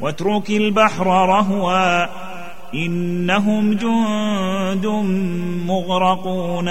واترك البحر رهوا إنهم جند مغرقون